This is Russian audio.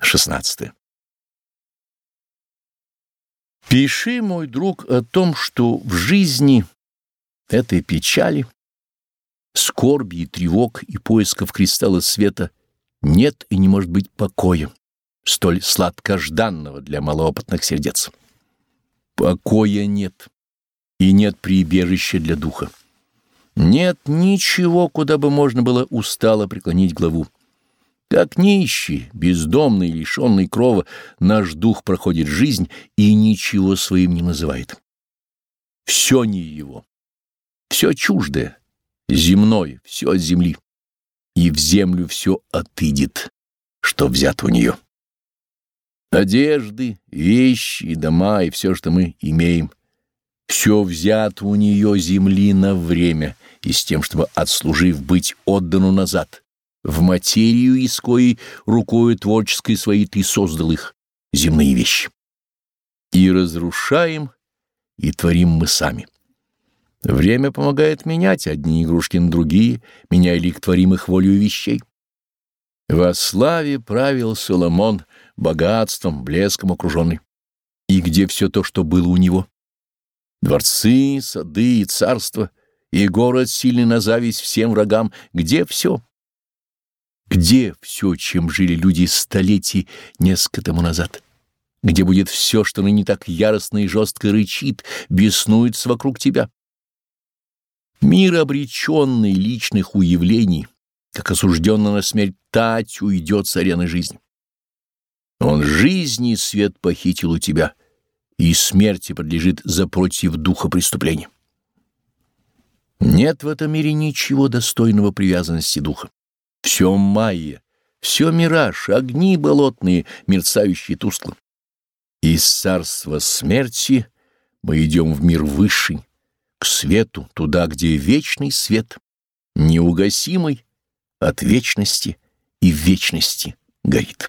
16. Пиши, мой друг, о том, что в жизни этой печали, скорби и тревог и поисков кристалла света нет и не может быть покоя, столь сладкожданного для малоопытных сердец. Покоя нет, и нет прибежища для духа. Нет ничего, куда бы можно было устало преклонить главу. Как нищий, бездомный, лишенный крова, наш дух проходит жизнь и ничего своим не называет. Все не его, все чуждое, земное, все от земли, и в землю все отыдет, что взято у нее. Одежды, вещи, дома и все, что мы имеем, все взято у нее земли на время и с тем, чтобы, отслужив, быть отдану назад в материю, из коей рукою творческой своей ты создал их, земные вещи. И разрушаем, и творим мы сами. Время помогает менять одни игрушки на другие, меняя лик творимых волю вещей. Во славе правил Соломон, богатством, блеском окруженный. И где все то, что было у него? Дворцы, сады и царства, и город, сильный на зависть всем врагам, где все? Где все, чем жили люди столетий несколько тому назад? Где будет все, что ныне так яростно и жестко рычит, беснуется вокруг тебя? Мир, обреченный личных уявлений, как осужденный на смерть тать, уйдет с арены жизни. Он жизни свет похитил у тебя, и смерти подлежит за против духа преступления. Нет в этом мире ничего достойного привязанности духа. Все майя, все мираж, огни болотные, мерцающие тускло. Из царства смерти мы идем в мир высший, к свету, туда, где вечный свет, неугасимый от вечности и вечности горит.